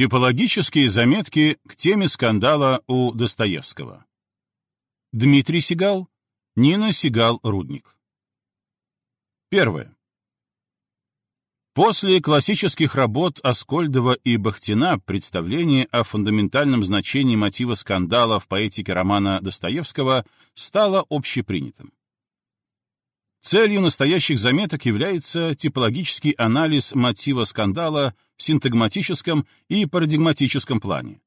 Типологические заметки к теме скандала у Достоевского. Дмитрий Сигал, Нина Сигал-Рудник. Первое. После классических работ Аскольдова и Бахтина представление о фундаментальном значении мотива скандала в поэтике романа Достоевского стало общепринятым. Целью настоящих заметок является типологический анализ мотива скандала в синтагматическом и парадигматическом плане.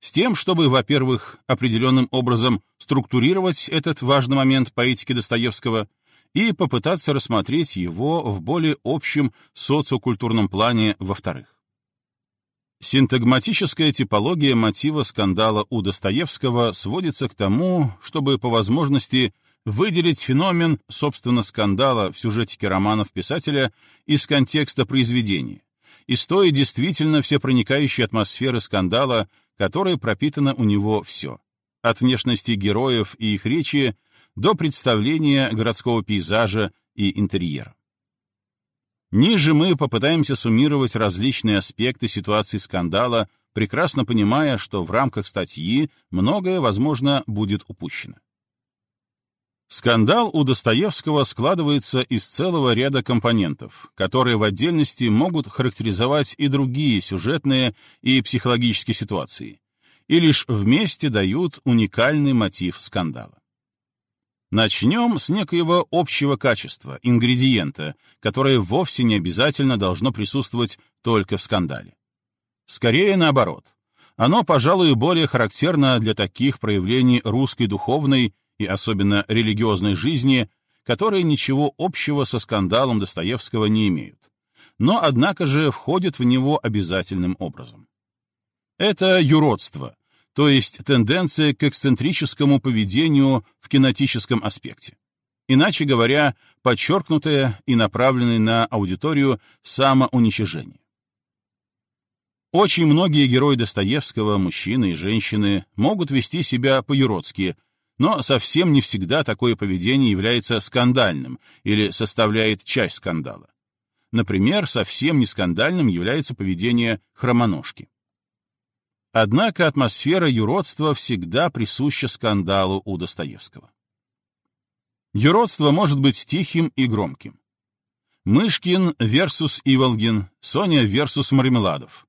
С тем, чтобы, во-первых, определенным образом структурировать этот важный момент поэтики Достоевского и попытаться рассмотреть его в более общем социокультурном плане, во-вторых. Синтагматическая типология мотива скандала у Достоевского сводится к тому, чтобы по возможности выделить феномен, собственно, скандала в сюжетике романов писателя из контекста произведения, из той действительно всепроникающей атмосферы скандала, которой пропитано у него все, от внешности героев и их речи до представления городского пейзажа и интерьера. Ниже мы попытаемся суммировать различные аспекты ситуации скандала, прекрасно понимая, что в рамках статьи многое, возможно, будет упущено. Скандал у Достоевского складывается из целого ряда компонентов, которые в отдельности могут характеризовать и другие сюжетные и психологические ситуации, и лишь вместе дают уникальный мотив скандала. Начнем с некоего общего качества, ингредиента, которое вовсе не обязательно должно присутствовать только в скандале. Скорее наоборот. Оно, пожалуй, более характерно для таких проявлений русской духовной и особенно религиозной жизни, которые ничего общего со скандалом Достоевского не имеют, но, однако же, входят в него обязательным образом. Это юродство, то есть тенденция к эксцентрическому поведению в кинетическом аспекте. Иначе говоря, подчеркнутое и направленное на аудиторию самоуничижение. Очень многие герои Достоевского, мужчины и женщины, могут вести себя по-юродски, но совсем не всегда такое поведение является скандальным или составляет часть скандала. Например, совсем не скандальным является поведение хромоножки. Однако атмосфера юродства всегда присуща скандалу у Достоевского. Юродство может быть тихим и громким. Мышкин versus Иволгин, Соня versus Мармеладов.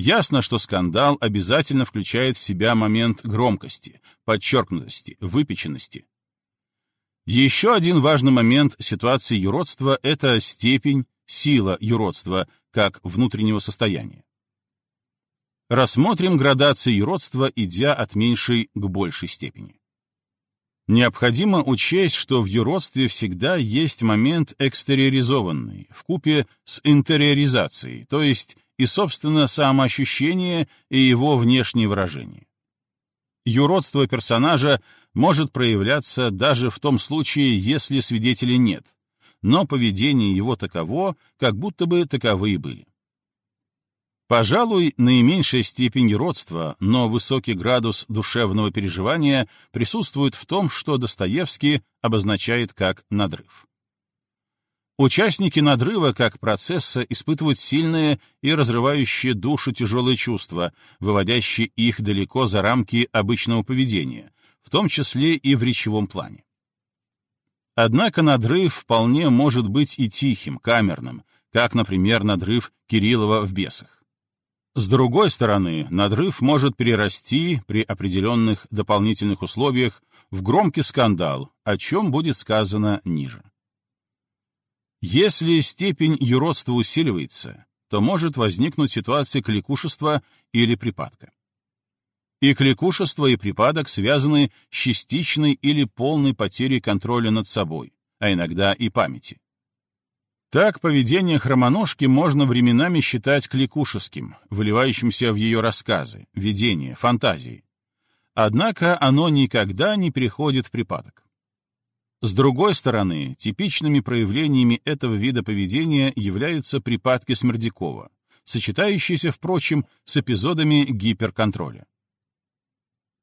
Ясно, что скандал обязательно включает в себя момент громкости, подчеркнутости, выпеченности. Еще один важный момент ситуации юродства — это степень, сила юродства как внутреннего состояния. Рассмотрим градации юродства, идя от меньшей к большей степени. Необходимо учесть, что в юродстве всегда есть момент экстериоризованный, вкупе с интериоризацией, то есть и, собственно, самоощущение и его внешнее выражение. Юродство персонажа может проявляться даже в том случае, если свидетелей нет, но поведение его таково, как будто бы таковые были. Пожалуй, наименьшая степень юродства, но высокий градус душевного переживания присутствует в том, что Достоевский обозначает как надрыв. Участники надрыва как процесса испытывают сильные и разрывающие душу тяжелые чувства, выводящие их далеко за рамки обычного поведения, в том числе и в речевом плане. Однако надрыв вполне может быть и тихим, камерным, как, например, надрыв Кириллова в «Бесах». С другой стороны, надрыв может перерасти при определенных дополнительных условиях в громкий скандал, о чем будет сказано ниже. Если степень юродства усиливается, то может возникнуть ситуация кликушества или припадка. И кликушество и припадок связаны с частичной или полной потерей контроля над собой, а иногда и памяти. Так, поведение хромоножки можно временами считать кликушеским, выливающимся в ее рассказы, видения, фантазии. Однако оно никогда не переходит в припадок. С другой стороны, типичными проявлениями этого вида поведения являются припадки Смердякова, сочетающиеся, впрочем, с эпизодами гиперконтроля.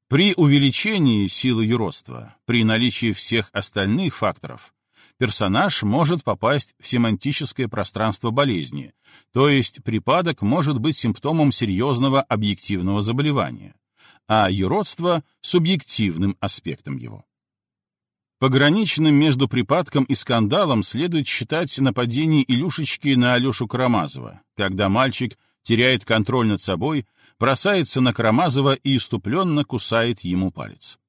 При увеличении силы юродства, при наличии всех остальных факторов, персонаж может попасть в семантическое пространство болезни, то есть припадок может быть симптомом серьезного объективного заболевания, а юродство — субъективным аспектом его. Пограничным между припадком и скандалом следует считать нападение Илюшечки на Алешу Карамазова, когда мальчик теряет контроль над собой, бросается на Карамазова и иступленно кусает ему палец.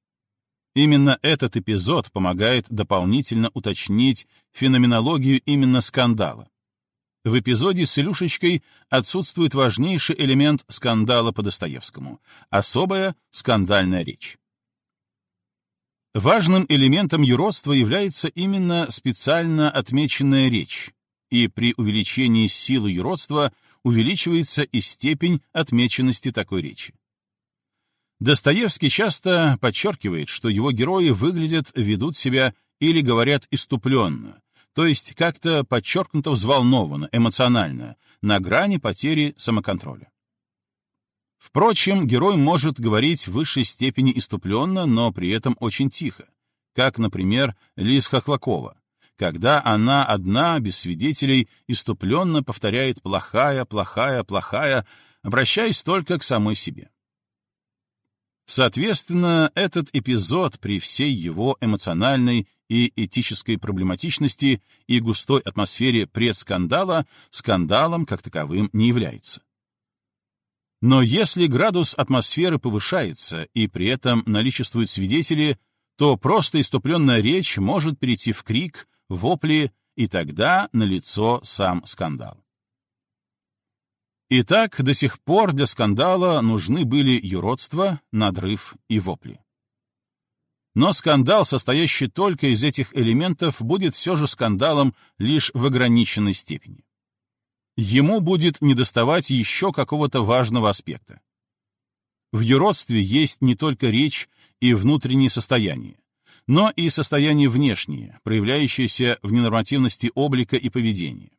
Именно этот эпизод помогает дополнительно уточнить феноменологию именно скандала. В эпизоде с Илюшечкой отсутствует важнейший элемент скандала по Достоевскому — особая скандальная речь. Важным элементом юродства является именно специально отмеченная речь, и при увеличении силы юродства увеличивается и степень отмеченности такой речи. Достоевский часто подчеркивает, что его герои выглядят, ведут себя или говорят иступленно, то есть как-то подчеркнуто взволнованно, эмоционально, на грани потери самоконтроля. Впрочем, герой может говорить в высшей степени иступленно, но при этом очень тихо, как, например, Лиз Хохлакова, когда она одна, без свидетелей, иступленно повторяет «плохая, плохая, плохая», обращаясь только к самой себе. Соответственно, этот эпизод при всей его эмоциональной и этической проблематичности и густой атмосфере предскандала скандалом как таковым не является. Но если градус атмосферы повышается и при этом наличествуют свидетели, то просто иступленная речь может перейти в крик, вопли, и тогда налицо сам скандал. Итак, до сих пор для скандала нужны были юродство, надрыв и вопли. Но скандал, состоящий только из этих элементов, будет все же скандалом лишь в ограниченной степени ему будет недоставать еще какого-то важного аспекта. В юродстве есть не только речь и внутреннее состояние, но и состояние внешнее, проявляющееся в ненормативности облика и поведения.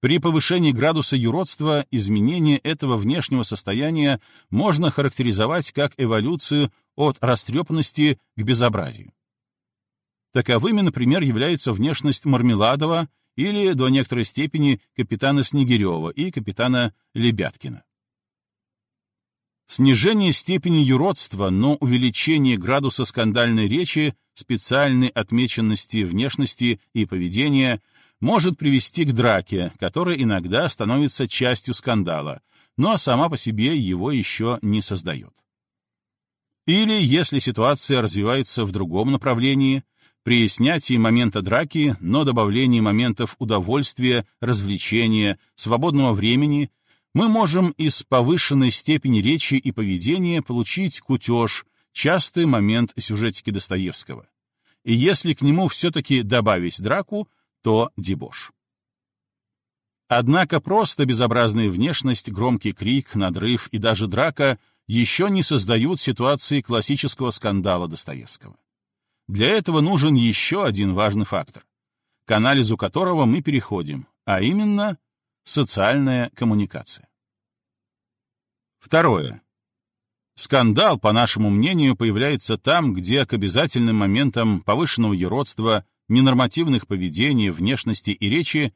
При повышении градуса юродства изменение этого внешнего состояния можно характеризовать как эволюцию от растрепанности к безобразию. Таковыми, например, является внешность Мармеладова или до некоторой степени капитана Снегирева и капитана Лебяткина. Снижение степени юродства, но увеличение градуса скандальной речи, специальной отмеченности внешности и поведения может привести к драке, которая иногда становится частью скандала, но сама по себе его еще не создает. Или, если ситуация развивается в другом направлении, при снятии момента драки, но добавлении моментов удовольствия, развлечения, свободного времени, мы можем из повышенной степени речи и поведения получить кутеж, частый момент сюжетики Достоевского. И если к нему все-таки добавить драку, то дебош. Однако просто безобразная внешность, громкий крик, надрыв и даже драка еще не создают ситуации классического скандала Достоевского. Для этого нужен еще один важный фактор, к анализу которого мы переходим, а именно социальная коммуникация. Второе. Скандал, по нашему мнению, появляется там, где к обязательным моментам повышенного юродства, ненормативных поведений, внешности и речи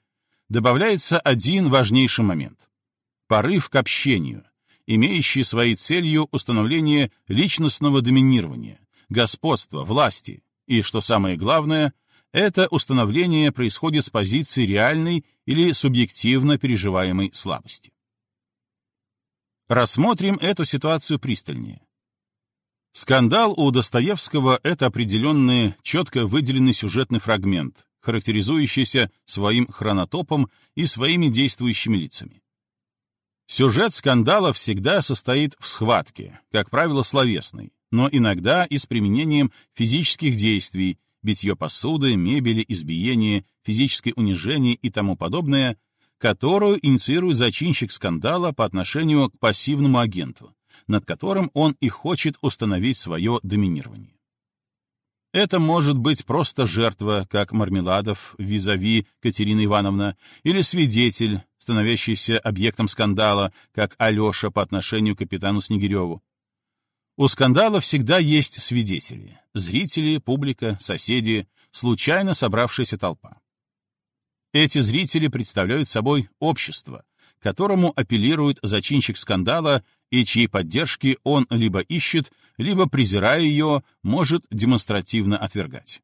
добавляется один важнейший момент — порыв к общению, имеющий своей целью установление личностного доминирования, господства, власти, и, что самое главное, это установление происходит с позиции реальной или субъективно переживаемой слабости. Рассмотрим эту ситуацию пристальнее. Скандал у Достоевского — это определенный, четко выделенный сюжетный фрагмент, характеризующийся своим хронотопом и своими действующими лицами. Сюжет скандала всегда состоит в схватке, как правило, словесной, но иногда и с применением физических действий, битье посуды, мебели, избиение, физическое унижение и тому подобное, которую инициирует зачинщик скандала по отношению к пассивному агенту, над которым он и хочет установить свое доминирование. Это может быть просто жертва, как Мармеладов, визави Катерина Ивановна, или свидетель, становящийся объектом скандала, как Алеша по отношению к капитану Снегиреву. У скандала всегда есть свидетели — зрители, публика, соседи, случайно собравшаяся толпа. Эти зрители представляют собой общество, которому апеллирует зачинщик скандала и чьей поддержки он либо ищет, либо, презирая ее, может демонстративно отвергать.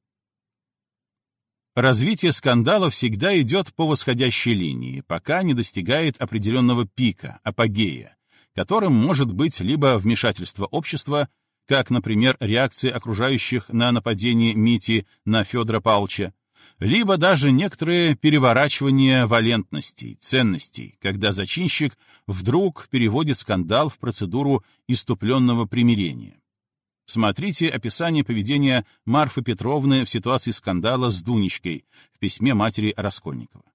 Развитие скандала всегда идет по восходящей линии, пока не достигает определенного пика, апогея, которым может быть либо вмешательство общества, как, например, реакции окружающих на нападение Мити на Федора Павловича, либо даже некоторые переворачивания валентностей, ценностей, когда зачинщик вдруг переводит скандал в процедуру иступленного примирения. Смотрите описание поведения Марфы Петровны в ситуации скандала с Дунечкой в письме матери Раскольникова.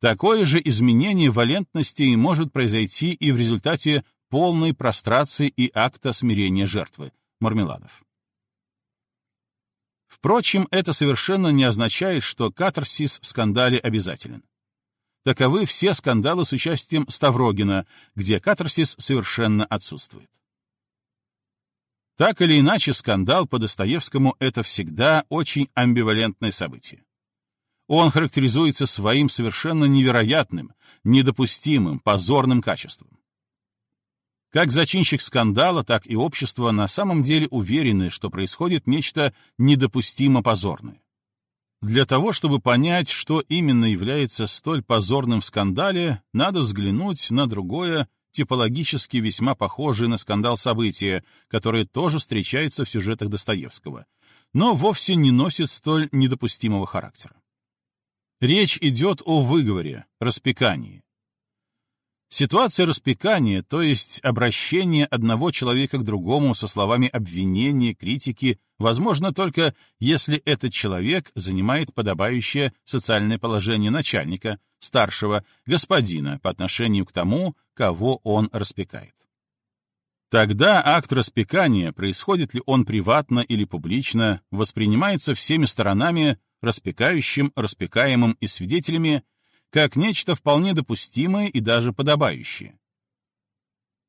Такое же изменение валентности может произойти и в результате полной прострации и акта смирения жертвы, Мармеладов. Впрочем, это совершенно не означает, что катарсис в скандале обязателен. Таковы все скандалы с участием Ставрогина, где катарсис совершенно отсутствует. Так или иначе, скандал по Достоевскому — это всегда очень амбивалентное событие. Он характеризуется своим совершенно невероятным, недопустимым, позорным качеством. Как зачинщик скандала, так и общество на самом деле уверены, что происходит нечто недопустимо позорное. Для того, чтобы понять, что именно является столь позорным в скандале, надо взглянуть на другое, типологически весьма похожее на скандал событие, которое тоже встречается в сюжетах Достоевского, но вовсе не носит столь недопустимого характера. Речь идет о выговоре, распекании. Ситуация распекания, то есть обращение одного человека к другому со словами обвинения, критики, возможно только если этот человек занимает подобающее социальное положение начальника, старшего, господина по отношению к тому, кого он распекает. Тогда акт распекания, происходит ли он приватно или публично, воспринимается всеми сторонами, распекающим, распекаемым и свидетелями, как нечто вполне допустимое и даже подобающее.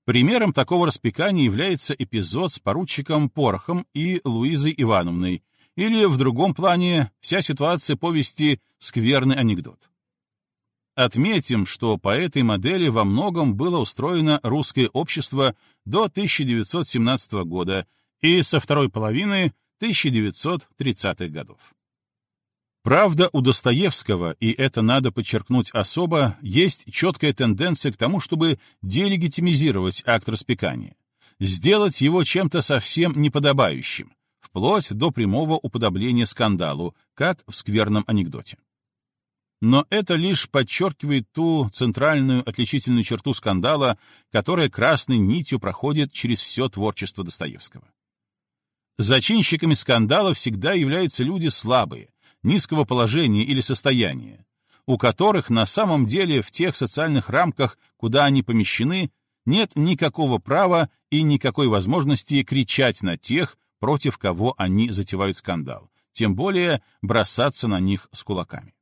Примером такого распекания является эпизод с поручиком Порохом и Луизой Ивановной, или в другом плане вся ситуация повести «Скверный анекдот». Отметим, что по этой модели во многом было устроено русское общество до 1917 года и со второй половины 1930-х годов. Правда, у Достоевского, и это надо подчеркнуть особо, есть четкая тенденция к тому, чтобы делегитимизировать акт распекания, сделать его чем-то совсем неподобающим, вплоть до прямого уподобления скандалу, как в скверном анекдоте. Но это лишь подчеркивает ту центральную отличительную черту скандала, которая красной нитью проходит через все творчество Достоевского. Зачинщиками скандала всегда являются люди слабые, низкого положения или состояния, у которых на самом деле в тех социальных рамках, куда они помещены, нет никакого права и никакой возможности кричать на тех, против кого они затевают скандал, тем более бросаться на них с кулаками.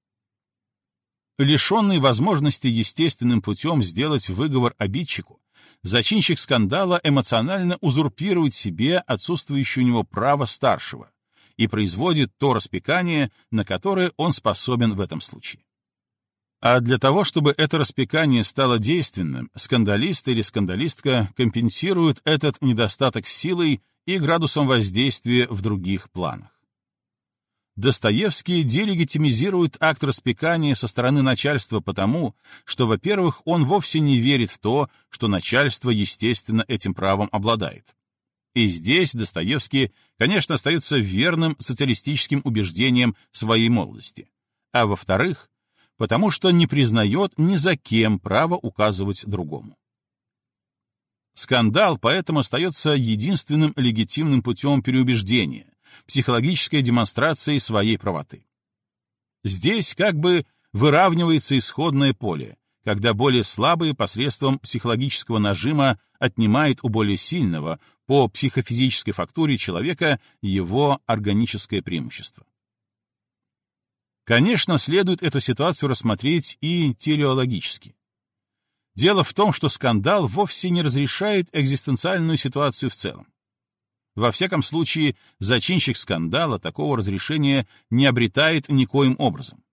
Лишенный возможности естественным путем сделать выговор обидчику, зачинщик скандала эмоционально узурпирует себе отсутствующее у него право старшего и производит то распекание, на которое он способен в этом случае. А для того, чтобы это распекание стало действенным, скандалист или скандалистка компенсируют этот недостаток силой и градусом воздействия в других планах. Достоевский делегитимизирует акт распекания со стороны начальства потому, что, во-первых, он вовсе не верит в то, что начальство, естественно, этим правом обладает. И здесь Достоевский, конечно, остается верным социалистическим убеждениям своей молодости. А во-вторых, потому что не признает ни за кем право указывать другому. Скандал поэтому остается единственным легитимным путем переубеждения, психологической демонстрацией своей правоты. Здесь как бы выравнивается исходное поле, когда более слабые посредством психологического нажима отнимает у более сильного по психофизической фактуре человека его органическое преимущество. Конечно, следует эту ситуацию рассмотреть и телеологически. Дело в том, что скандал вовсе не разрешает экзистенциальную ситуацию в целом. Во всяком случае, зачинщик скандала такого разрешения не обретает никоим образом.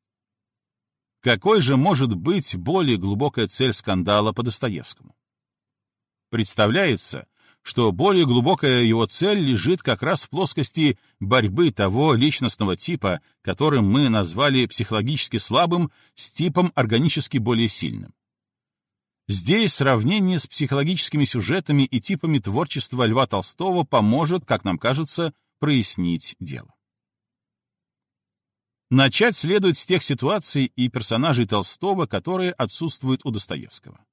Какой же может быть более глубокая цель скандала по Достоевскому? Представляется, что более глубокая его цель лежит как раз в плоскости борьбы того личностного типа, которым мы назвали психологически слабым, с типом органически более сильным. Здесь сравнение с психологическими сюжетами и типами творчества Льва Толстого поможет, как нам кажется, прояснить дело. Начать следует с тех ситуаций и персонажей Толстого, которые отсутствуют у Достоевского.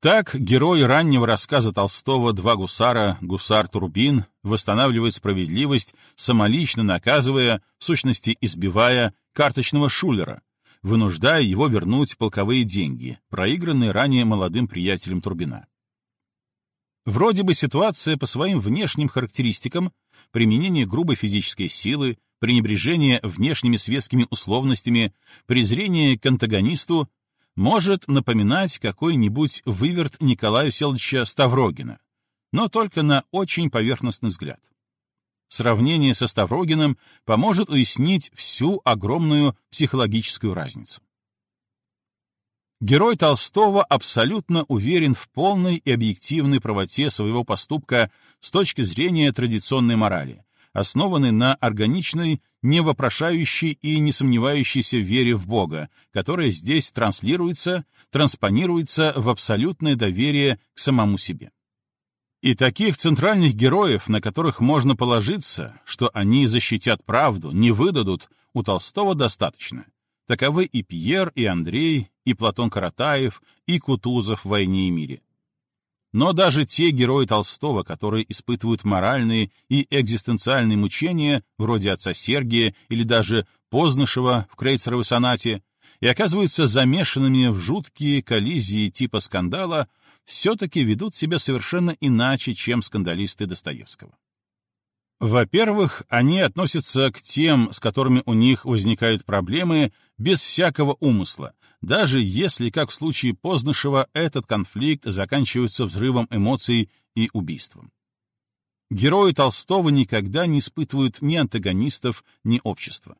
Так герой раннего рассказа Толстого «Два гусара», гусар Турбин, восстанавливает справедливость, самолично наказывая, в сущности избивая, карточного шулера, вынуждая его вернуть полковые деньги, проигранные ранее молодым приятелем Турбина. Вроде бы ситуация по своим внешним характеристикам, применение грубой физической силы, пренебрежение внешними светскими условностями, презрение к антагонисту может напоминать какой-нибудь выверт Николая Селовича Ставрогина, но только на очень поверхностный взгляд. Сравнение со Ставрогиным поможет уяснить всю огромную психологическую разницу. Герой Толстого абсолютно уверен в полной и объективной правоте своего поступка с точки зрения традиционной морали, основанной на органичной, не вопрошающей и не сомневающейся вере в Бога, которая здесь транслируется, транспонируется в абсолютное доверие к самому себе. И таких центральных героев, на которых можно положиться, что они защитят правду, не выдадут, у Толстого достаточно. Таковы и Пьер, и Андрей, и Платон Каратаев, и Кутузов в «Войне и мире». Но даже те герои Толстого, которые испытывают моральные и экзистенциальные мучения, вроде отца Сергия или даже Познышева в Крейцеровой сонате, и оказываются замешанными в жуткие коллизии типа скандала, все-таки ведут себя совершенно иначе, чем скандалисты Достоевского. Во-первых, они относятся к тем, с которыми у них возникают проблемы, без всякого умысла, даже если, как в случае Познышева, этот конфликт заканчивается взрывом эмоций и убийством. Герои Толстого никогда не испытывают ни антагонистов, ни общества.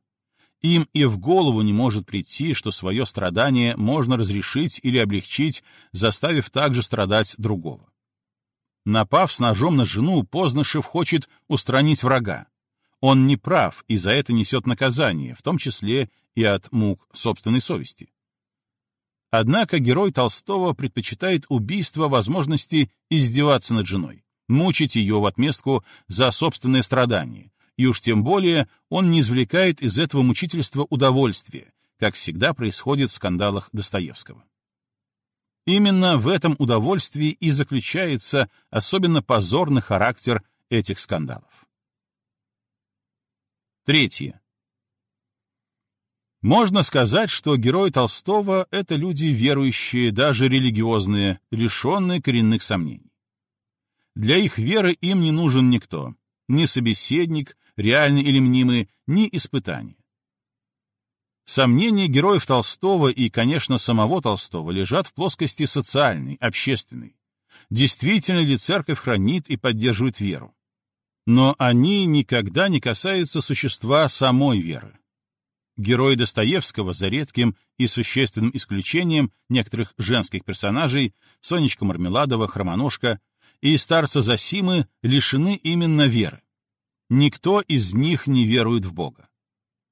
Им и в голову не может прийти, что свое страдание можно разрешить или облегчить, заставив также страдать другого. Напав с ножом на жену, Познышев хочет устранить врага. Он не прав и за это несет наказание, в том числе и от мук собственной совести. Однако герой Толстого предпочитает убийство возможности издеваться над женой, мучить ее в отместку за собственное страдание, и уж тем более он не извлекает из этого мучительства удовольствия, как всегда происходит в скандалах Достоевского. Именно в этом удовольствии и заключается особенно позорный характер этих скандалов. Третье. Можно сказать, что герои Толстого — это люди верующие, даже религиозные, лишенные коренных сомнений. Для их веры им не нужен никто, ни собеседник, реальный или мнимый, ни испытания. Сомнения героев Толстого и, конечно, самого Толстого лежат в плоскости социальной, общественной. Действительно ли церковь хранит и поддерживает веру? Но они никогда не касаются существа самой веры. Герои Достоевского, за редким и существенным исключением некоторых женских персонажей, Сонечка Мармеладова, Хромоножка и старца Засимы, лишены именно веры. Никто из них не верует в Бога.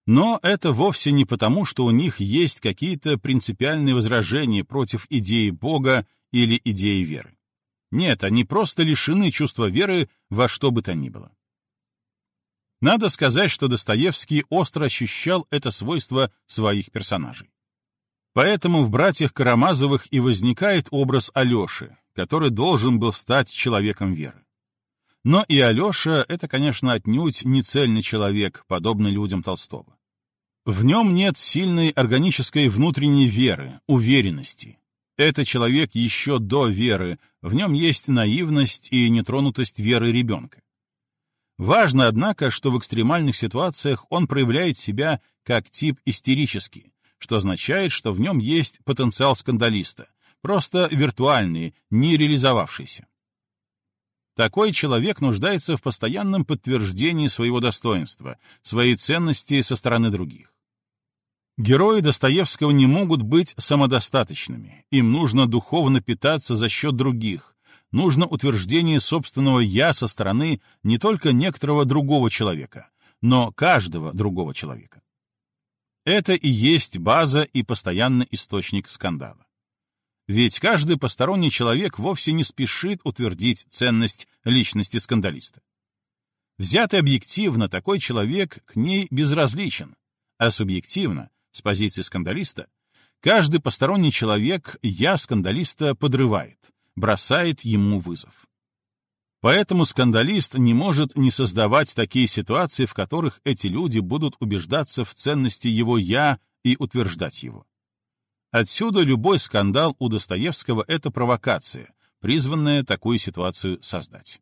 Но это вовсе не потому, что у них есть какие-то принципиальные возражения против идеи Бога или идеи веры. Нет, они просто лишены чувства веры во что бы то ни было. Надо сказать, что Достоевский остро ощущал это свойство своих персонажей. Поэтому в «Братьях Карамазовых» и возникает образ Алеши, который должен был стать человеком веры. Но и Алеша — это, конечно, отнюдь не цельный человек, подобный людям Толстого. В нем нет сильной органической внутренней веры, уверенности. Это человек еще до веры, в нем есть наивность и нетронутость веры ребенка. Важно, однако, что в экстремальных ситуациях он проявляет себя как тип истерический, что означает, что в нем есть потенциал скандалиста, просто виртуальный, не реализовавшийся. Такой человек нуждается в постоянном подтверждении своего достоинства, своей ценности со стороны других. Герои Достоевского не могут быть самодостаточными, им нужно духовно питаться за счет других, нужно утверждение собственного «я» со стороны не только некоторого другого человека, но каждого другого человека. Это и есть база и постоянный источник скандала. Ведь каждый посторонний человек вовсе не спешит утвердить ценность личности скандалиста. Взятый объективно, такой человек к ней безразличен, а субъективно, с позиции скандалиста, каждый посторонний человек «я» скандалиста подрывает, бросает ему вызов. Поэтому скандалист не может не создавать такие ситуации, в которых эти люди будут убеждаться в ценности его «я» и утверждать его. Отсюда любой скандал у Достоевского — это провокация, призванная такую ситуацию создать.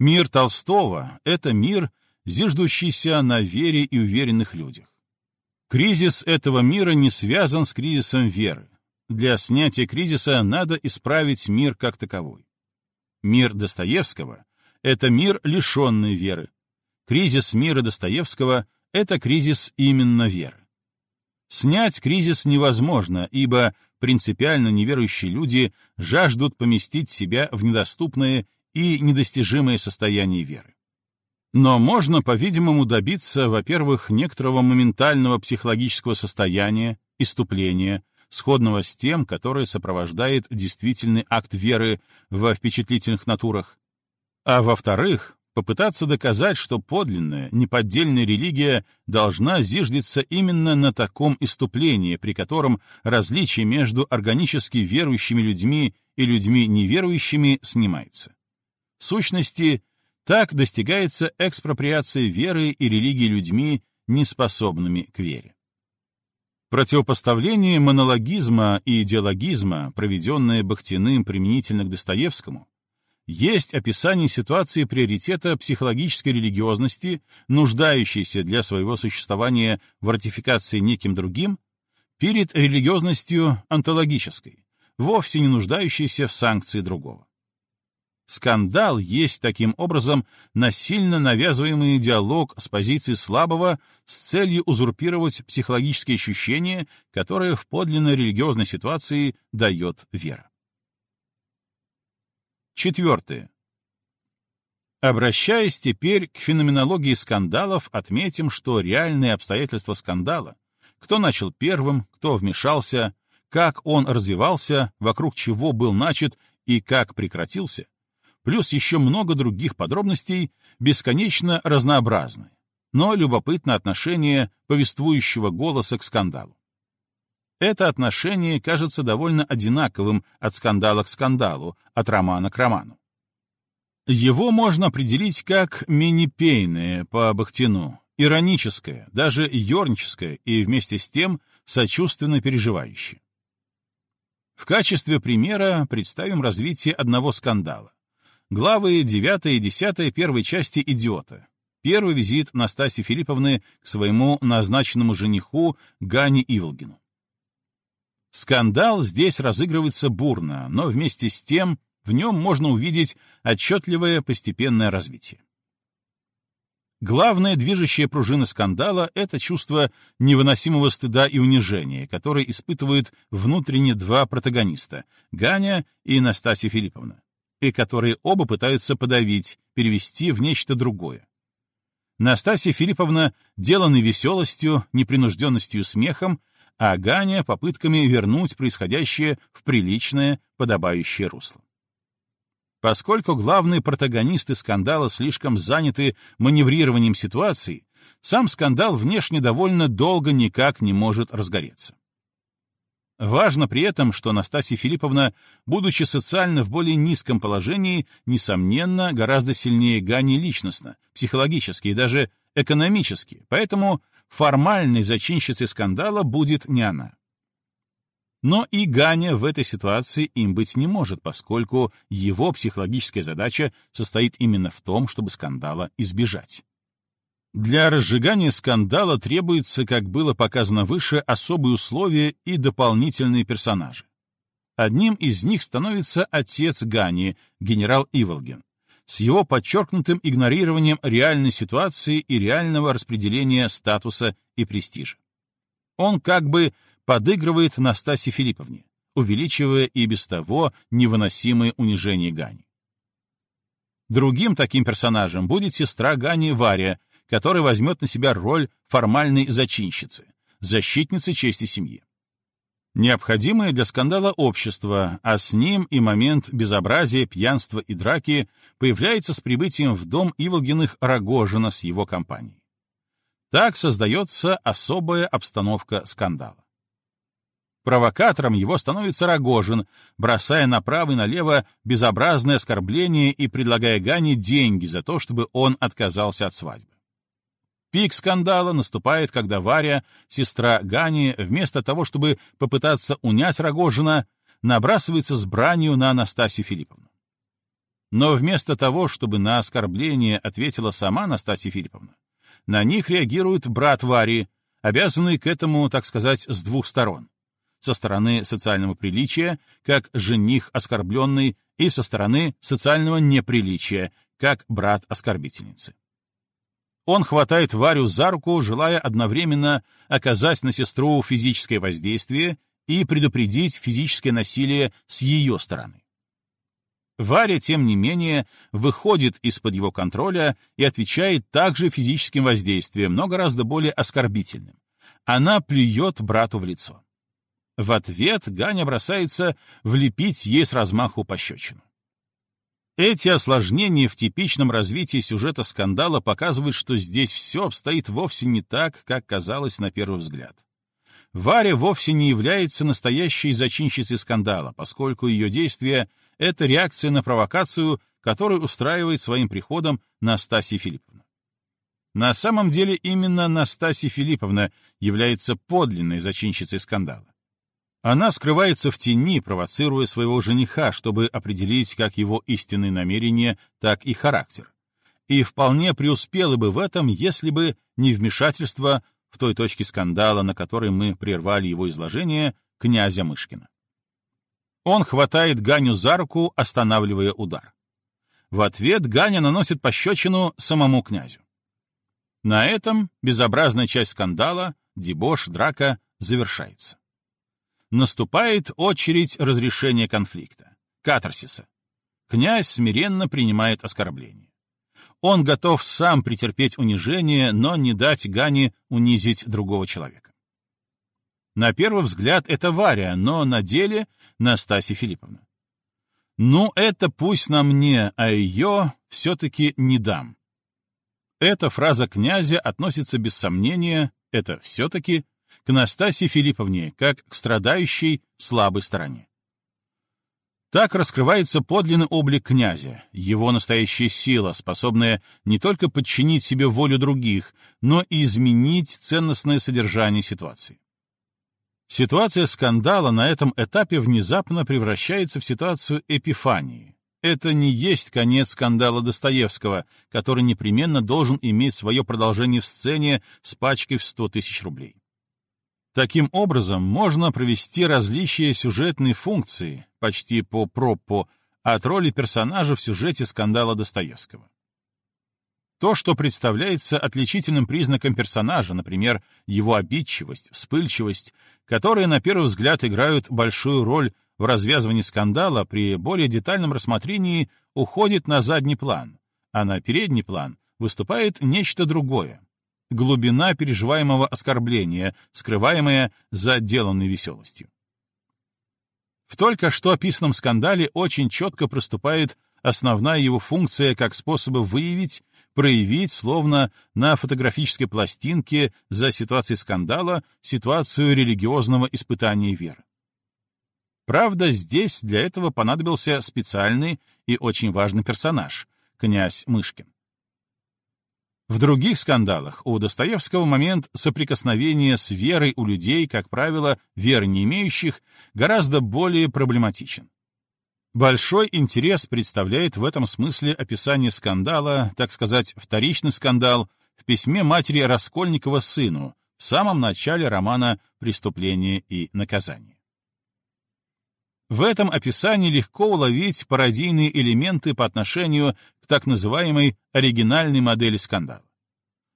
Мир Толстого — это мир, зиждущийся на вере и уверенных людях. Кризис этого мира не связан с кризисом веры. Для снятия кризиса надо исправить мир как таковой. Мир Достоевского — это мир, лишенный веры. Кризис мира Достоевского — это кризис именно веры. Снять кризис невозможно, ибо принципиально неверующие люди жаждут поместить себя в недоступное и недостижимое состояние веры. Но можно, по-видимому, добиться, во-первых, некоторого моментального психологического состояния, иступления, сходного с тем, которое сопровождает действительный акт веры во впечатлительных натурах, а во-вторых, попытаться доказать, что подлинная, неподдельная религия должна зиждиться именно на таком иступлении, при котором различие между органически верующими людьми и людьми неверующими снимается. В сущности, так достигается экспроприация веры и религии людьми, неспособными к вере. Противопоставление монологизма и идеологизма, проведенное Бахтиным применительно к Достоевскому, есть описание ситуации приоритета психологической религиозности, нуждающейся для своего существования в ратификации неким другим, перед религиозностью онтологической, вовсе не нуждающейся в санкции другого. Скандал есть таким образом насильно навязываемый диалог с позиции слабого с целью узурпировать психологические ощущения, которые в подлинной религиозной ситуации дает вера. Четвертое. Обращаясь теперь к феноменологии скандалов, отметим, что реальные обстоятельства скандала, кто начал первым, кто вмешался, как он развивался, вокруг чего был начат и как прекратился, плюс еще много других подробностей, бесконечно разнообразны, но любопытно отношение повествующего голоса к скандалу. Это отношение кажется довольно одинаковым от скандала к скандалу, от романа к роману. Его можно определить как минипейное по Бахтину, ироническое, даже ерническое и вместе с тем сочувственно переживающее. В качестве примера представим развитие одного скандала. Главы 9 и 10 первой части «Идиота». Первый визит Настасьи Филипповны к своему назначенному жениху Гане Иволгину. Скандал здесь разыгрывается бурно, но вместе с тем в нем можно увидеть отчетливое постепенное развитие. Главная движущая пружина скандала — это чувство невыносимого стыда и унижения, которое испытывают внутренне два протагониста — Ганя и Настасья Филипповна, и которые оба пытаются подавить, перевести в нечто другое. Настасья Филипповна, деланной веселостью, непринужденностью смехом, а Ганя — попытками вернуть происходящее в приличное, подобающее русло. Поскольку главные протагонисты скандала слишком заняты маневрированием ситуации, сам скандал внешне довольно долго никак не может разгореться. Важно при этом, что Анастасия Филипповна, будучи социально в более низком положении, несомненно, гораздо сильнее Гани личностно, психологически и даже экономически, поэтому формальной зачинщицей скандала будет не она. Но и Ганя в этой ситуации им быть не может, поскольку его психологическая задача состоит именно в том, чтобы скандала избежать. Для разжигания скандала требуется, как было показано выше, особые условия и дополнительные персонажи. Одним из них становится отец Гани, генерал Иволгин, с его подчеркнутым игнорированием реальной ситуации и реального распределения статуса и престижа. Он как бы подыгрывает Настасье Филипповне, увеличивая и без того невыносимое унижение Гани. Другим таким персонажем будет сестра Гани Варя, которая возьмет на себя роль формальной зачинщицы, защитницы чести семьи. Необходимое для скандала общество, а с ним и момент безобразия, пьянства и драки появляется с прибытием в дом Иволгиных Рогожина с его компанией. Так создается особая обстановка скандала. Провокатором его становится Рогожин, бросая направо и налево безобразное оскорбление и предлагая Гане деньги за то, чтобы он отказался от свадьбы. Пик скандала наступает, когда Варя, сестра Гани, вместо того, чтобы попытаться унять Рогожина, набрасывается с бранью на Анастасию Филипповну. Но вместо того, чтобы на оскорбление ответила сама Анастасия Филипповна, на них реагирует брат Вари, обязанный к этому, так сказать, с двух сторон. Со стороны социального приличия, как жених оскорбленный, и со стороны социального неприличия, как брат оскорбительницы. Он хватает Варю за руку, желая одновременно оказать на сестру физическое воздействие и предупредить физическое насилие с ее стороны. Варя, тем не менее, выходит из-под его контроля и отвечает также физическим воздействием, но гораздо более оскорбительным. Она плюет брату в лицо. В ответ Ганя бросается влепить ей с размаху пощечину. Эти осложнения в типичном развитии сюжета скандала показывают, что здесь все обстоит вовсе не так, как казалось на первый взгляд. Варя вовсе не является настоящей зачинщицей скандала, поскольку ее действия — это реакция на провокацию, которую устраивает своим приходом Настасья Филипповна. На самом деле именно Настасья Филипповна является подлинной зачинщицей скандала. Она скрывается в тени, провоцируя своего жениха, чтобы определить как его истинные намерения, так и характер. И вполне преуспела бы в этом, если бы не вмешательство в той точке скандала, на которой мы прервали его изложение, князя Мышкина. Он хватает Ганю за руку, останавливая удар. В ответ Ганя наносит пощечину самому князю. На этом безобразная часть скандала, дебош, драка завершается наступает очередь разрешения конфликта, катарсиса. Князь смиренно принимает оскорбление. Он готов сам претерпеть унижение, но не дать Гане унизить другого человека. На первый взгляд это Варя, но на деле Настасья Филипповна. Ну, это пусть на мне, а ее все-таки не дам. Эта фраза князя относится без сомнения, это все-таки к Настасье Филипповне, как к страдающей, слабой стороне. Так раскрывается подлинный облик князя, его настоящая сила, способная не только подчинить себе волю других, но и изменить ценностное содержание ситуации. Ситуация скандала на этом этапе внезапно превращается в ситуацию эпифании. Это не есть конец скандала Достоевского, который непременно должен иметь свое продолжение в сцене с пачкой в 100 тысяч рублей. Таким образом, можно провести различие сюжетной функции, почти по проппо, от роли персонажа в сюжете скандала Достоевского. То, что представляется отличительным признаком персонажа, например, его обидчивость, вспыльчивость, которые на первый взгляд играют большую роль в развязывании скандала, при более детальном рассмотрении уходит на задний план, а на передний план выступает нечто другое, глубина переживаемого оскорбления, скрываемая за отделанной веселостью. В только что описанном скандале очень четко проступает основная его функция как способа выявить, проявить, словно на фотографической пластинке за ситуацией скандала, ситуацию религиозного испытания веры. Правда, здесь для этого понадобился специальный и очень важный персонаж — князь Мышкин. В других скандалах у Достоевского момент соприкосновения с верой у людей, как правило, веры не имеющих, гораздо более проблематичен. Большой интерес представляет в этом смысле описание скандала, так сказать, вторичный скандал, в письме матери Раскольникова сыну в самом начале романа «Преступление и наказание». В этом описании легко уловить пародийные элементы по отношению к так называемой оригинальной модели скандала.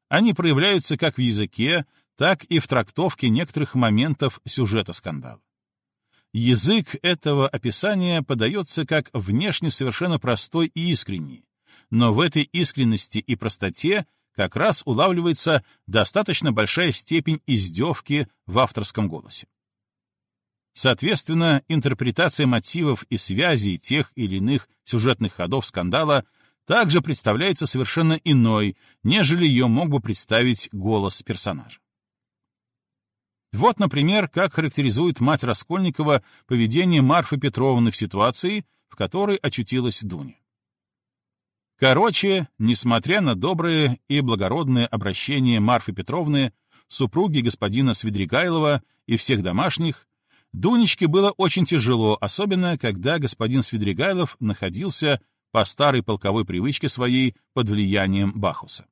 Они проявляются как в языке, так и в трактовке некоторых моментов сюжета скандала. Язык этого описания подается как внешне совершенно простой и искренний, но в этой искренности и простоте как раз улавливается достаточно большая степень издевки в авторском голосе. Соответственно, интерпретация мотивов и связей тех или иных сюжетных ходов скандала также представляется совершенно иной, нежели ее мог бы представить голос персонажа. Вот, например, как характеризует мать Раскольникова поведение Марфы Петровны в ситуации, в которой очутилась Дуня. Короче, несмотря на доброе и благородное обращение Марфы Петровны, супруги господина Свидригайлова и всех домашних, Дунечке было очень тяжело, особенно когда господин Свидригайлов находился по старой полковой привычке своей под влиянием Бахуса.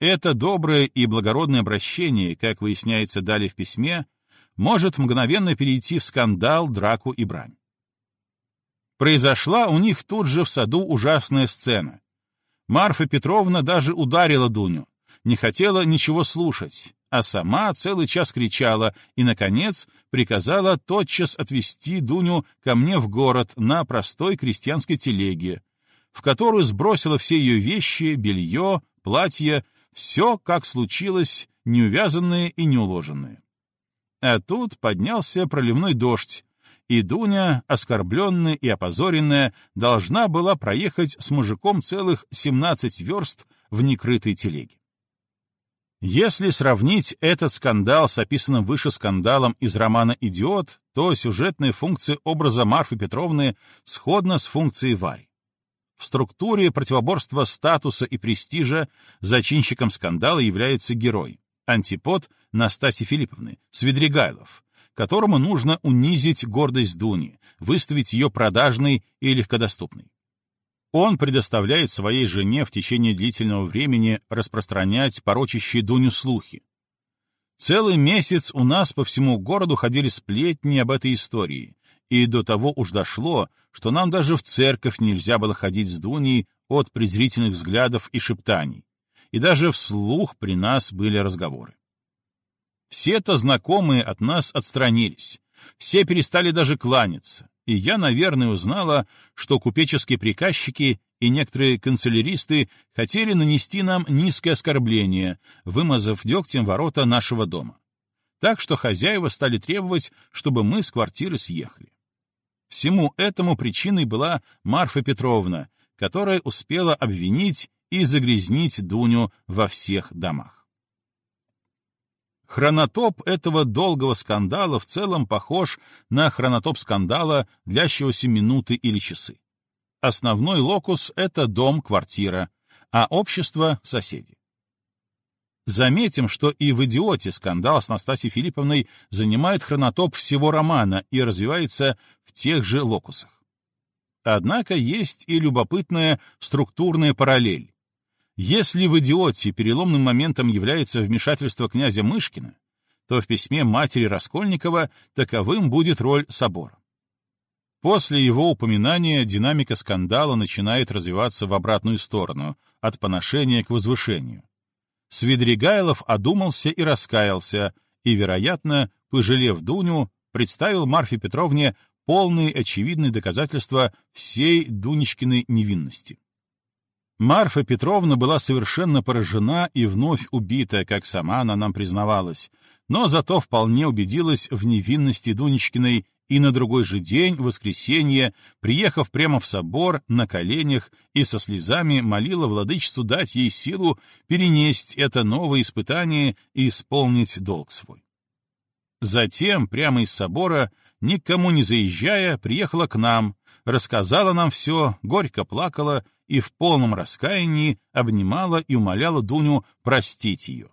Это доброе и благородное обращение, как выясняется далее в письме, может мгновенно перейти в скандал, драку и брань. Произошла у них тут же в саду ужасная сцена. Марфа Петровна даже ударила Дуню, не хотела ничего слушать, а сама целый час кричала и, наконец, приказала тотчас отвезти Дуню ко мне в город на простой крестьянской телеге, в которую сбросила все ее вещи, белье, платье все, как случилось, неувязанное и неуложенное. А тут поднялся проливной дождь, и Дуня, оскорбленная и опозоренная, должна была проехать с мужиком целых 17 верст в некрытой телеге. Если сравнить этот скандал с описанным выше скандалом из романа «Идиот», то сюжетная функция образа Марфы Петровны сходна с функцией Вари. В структуре противоборства статуса и престижа зачинщиком скандала является герой, антипод Настасьи Филипповны, Свидригайлов, которому нужно унизить гордость Дуни, выставить ее продажной и легкодоступной. Он предоставляет своей жене в течение длительного времени распространять порочащие Дуню слухи. Целый месяц у нас по всему городу ходили сплетни об этой истории, и до того уж дошло, что нам даже в церковь нельзя было ходить с Дуней от презрительных взглядов и шептаний, и даже вслух при нас были разговоры. Все-то знакомые от нас отстранились, все перестали даже кланяться, и я, наверное, узнала, что купеческие приказчики и некоторые канцеляристы хотели нанести нам низкое оскорбление, вымазав дегтем ворота нашего дома. Так что хозяева стали требовать, чтобы мы с квартиры съехали. Всему этому причиной была Марфа Петровна, которая успела обвинить и загрязнить Дуню во всех домах. Хронотоп этого долгого скандала в целом похож на хронотоп скандала, длящегося минуты или часы. Основной локус — это дом, квартира, а общество — соседи. Заметим, что и в «Идиоте» скандал с Настасьей Филипповной занимает хронотоп всего романа и развивается в тех же локусах. Однако есть и любопытная структурная параллель. Если в «Идиоте» переломным моментом является вмешательство князя Мышкина, то в письме матери Раскольникова таковым будет роль собора. После его упоминания динамика скандала начинает развиваться в обратную сторону, от поношения к возвышению. Свидригайлов одумался и раскаялся, и, вероятно, пожалев Дуню, представил Марфе Петровне полные очевидные доказательства всей Дунечкиной невинности. Марфа Петровна была совершенно поражена и вновь убита, как сама она нам признавалась, но зато вполне убедилась в невинности Дунечкиной и на другой же день, воскресенье, приехав прямо в собор на коленях и со слезами молила владычицу дать ей силу перенесть это новое испытание и исполнить долг свой. Затем, прямо из собора, никому не заезжая, приехала к нам, рассказала нам все, горько плакала и в полном раскаянии обнимала и умоляла Дуню простить ее.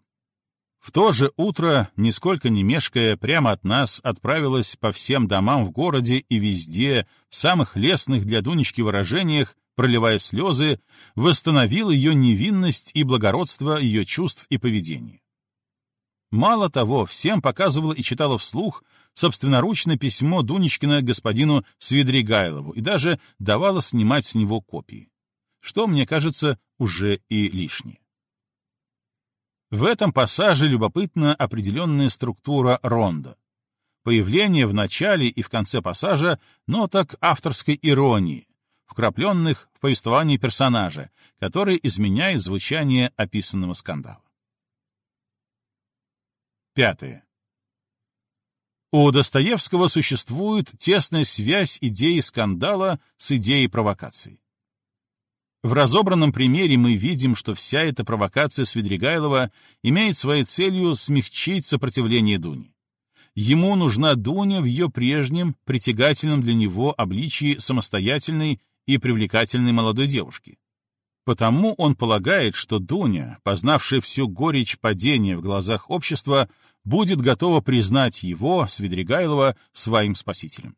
В то же утро, нисколько не мешкая, прямо от нас отправилась по всем домам в городе и везде, в самых лестных для Дунечки выражениях, проливая слезы, восстановил ее невинность и благородство ее чувств и поведения. Мало того, всем показывала и читала вслух, собственноручно письмо Дунечкина господину Свидригайлову и даже давала снимать с него копии, что, мне кажется, уже и лишнее. В этом пассаже любопытна определенная структура ронда. Появление в начале и в конце пассажа ноток авторской иронии, вкрапленных в повествование персонажа, который изменяет звучание описанного скандала. Пятое. У Достоевского существует тесная связь идеи скандала с идеей провокации. В разобранном примере мы видим, что вся эта провокация Свидригайлова имеет своей целью смягчить сопротивление Дуни. Ему нужна Дуня в ее прежнем, притягательном для него обличии самостоятельной и привлекательной молодой девушки. Потому он полагает, что Дуня, познавшая всю горечь падения в глазах общества, будет готова признать его, Свидригайлова, своим спасителем.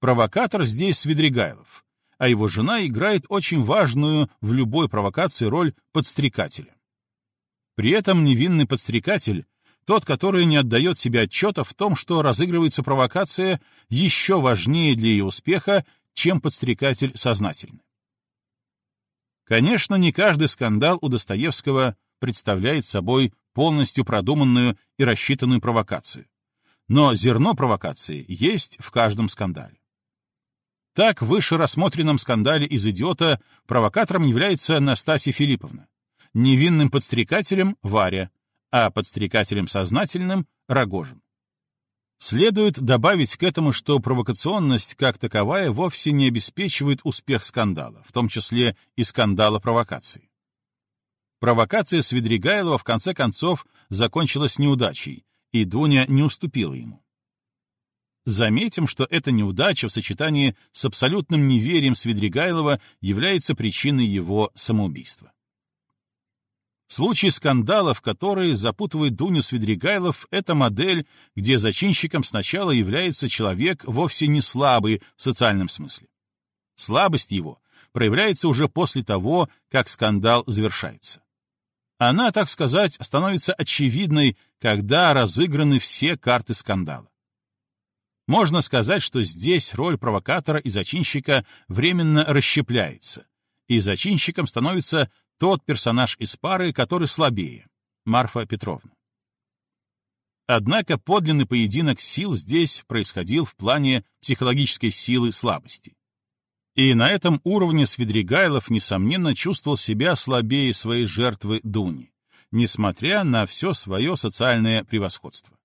Провокатор здесь Свидригайлов, а его жена играет очень важную в любой провокации роль подстрекателя. При этом невинный подстрекатель тот, который не отдает себе отчета в том, что разыгрывается провокация еще важнее для ее успеха, чем подстрекатель сознательный. Конечно, не каждый скандал у Достоевского представляет собой полностью продуманную и рассчитанную провокацию. Но зерно провокации есть в каждом скандале. Так, в выше рассмотренном скандале из «Идиота» провокатором является Настасья Филипповна, невинным подстрекателем — Варя, а подстрекателем сознательным — Рогожин. Следует добавить к этому, что провокационность как таковая вовсе не обеспечивает успех скандала, в том числе и скандала провокации. Провокация Свидригайлова в конце концов закончилась неудачей, и Дуня не уступила ему. Заметим, что эта неудача в сочетании с абсолютным неверием Свидригайлова является причиной его самоубийства. Случай скандалов, которые запутывает Дуню Свидригайлов, это модель, где зачинщиком сначала является человек вовсе не слабый в социальном смысле. Слабость его проявляется уже после того, как скандал завершается. Она, так сказать, становится очевидной, когда разыграны все карты скандала. Можно сказать, что здесь роль провокатора и зачинщика временно расщепляется, и зачинщиком становится тот персонаж из пары, который слабее — Марфа Петровна. Однако подлинный поединок сил здесь происходил в плане психологической силы слабости. И на этом уровне Свидригайлов, несомненно, чувствовал себя слабее своей жертвы Дуни, несмотря на все свое социальное превосходство.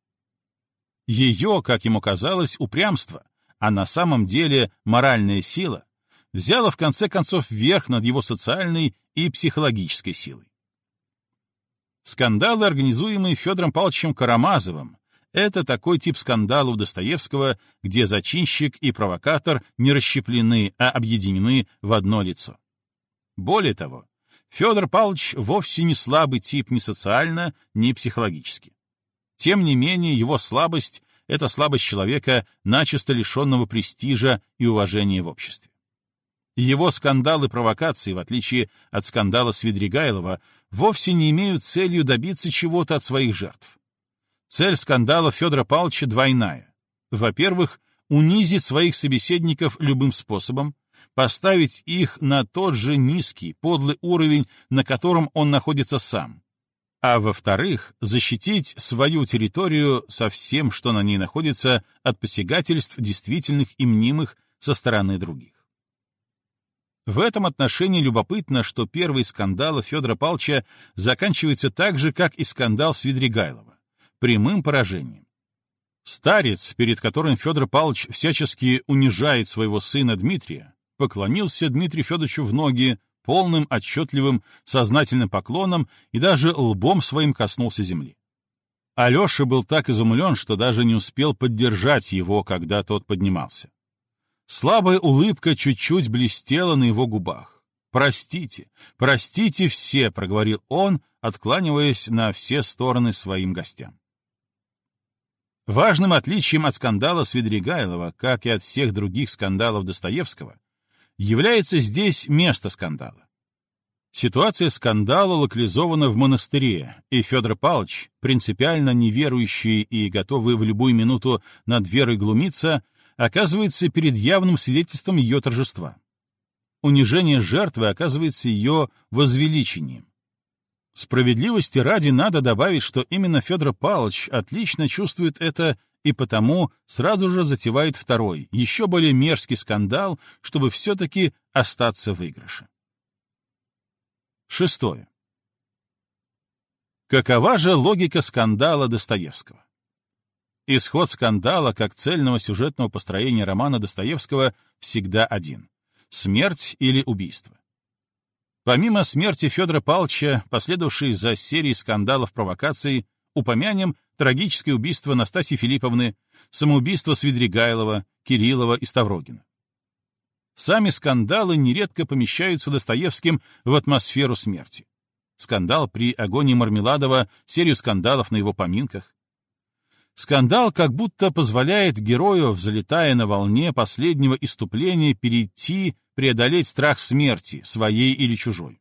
Ее, как ему казалось, упрямство, а на самом деле моральная сила, взяла в конце концов верх над его социальной и психологической силой. Скандалы, организуемые Федором Павловичем Карамазовым, это такой тип скандала у Достоевского, где зачинщик и провокатор не расщеплены, а объединены в одно лицо. Более того, Федор Павлович вовсе не слабый тип ни социально, ни психологически. Тем не менее, его слабость — это слабость человека, начисто лишенного престижа и уважения в обществе. Его скандалы и провокации, в отличие от скандала Свидригайлова, вовсе не имеют целью добиться чего-то от своих жертв. Цель скандала Федора Павловича двойная. Во-первых, унизить своих собеседников любым способом, поставить их на тот же низкий, подлый уровень, на котором он находится сам. А во-вторых, защитить свою территорию со всем, что на ней находится, от посягательств действительных и мнимых со стороны других. В этом отношении любопытно, что первый скандал Федора Павловича заканчивается так же, как и скандал Свидригайлова — прямым поражением. Старец, перед которым Федор Павлович всячески унижает своего сына Дмитрия, поклонился Дмитрию Федоровичу в ноги полным, отчетливым, сознательным поклоном и даже лбом своим коснулся земли. Алеша был так изумлен, что даже не успел поддержать его, когда тот поднимался. Слабая улыбка чуть-чуть блестела на его губах. «Простите, простите все», — проговорил он, откланиваясь на все стороны своим гостям. Важным отличием от скандала Свидригайлова, как и от всех других скандалов Достоевского, является здесь место скандала. Ситуация скандала локализована в монастыре, и Федор Павлович, принципиально неверующий и готовый в любую минуту над верой глумиться, оказывается перед явным свидетельством ее торжества. Унижение жертвы оказывается ее возвеличением. Справедливости ради надо добавить, что именно Федор Павлович отлично чувствует это и потому сразу же затевает второй, еще более мерзкий скандал, чтобы все-таки остаться в выигрыше. Шестое. Какова же логика скандала Достоевского? Исход скандала как цельного сюжетного построения романа Достоевского всегда один — смерть или убийство. Помимо смерти Федора Павловича, последовавшей за серией скандалов-провокаций, упомянем трагическое убийство Настасьи Филипповны, самоубийство Свидригайлова, Кириллова и Ставрогина. Сами скандалы нередко помещаются Достоевским в атмосферу смерти. Скандал при агонии Мармеладова, серию скандалов на его поминках. Скандал как будто позволяет герою, взлетая на волне последнего иступления, перейти, преодолеть страх смерти, своей или чужой.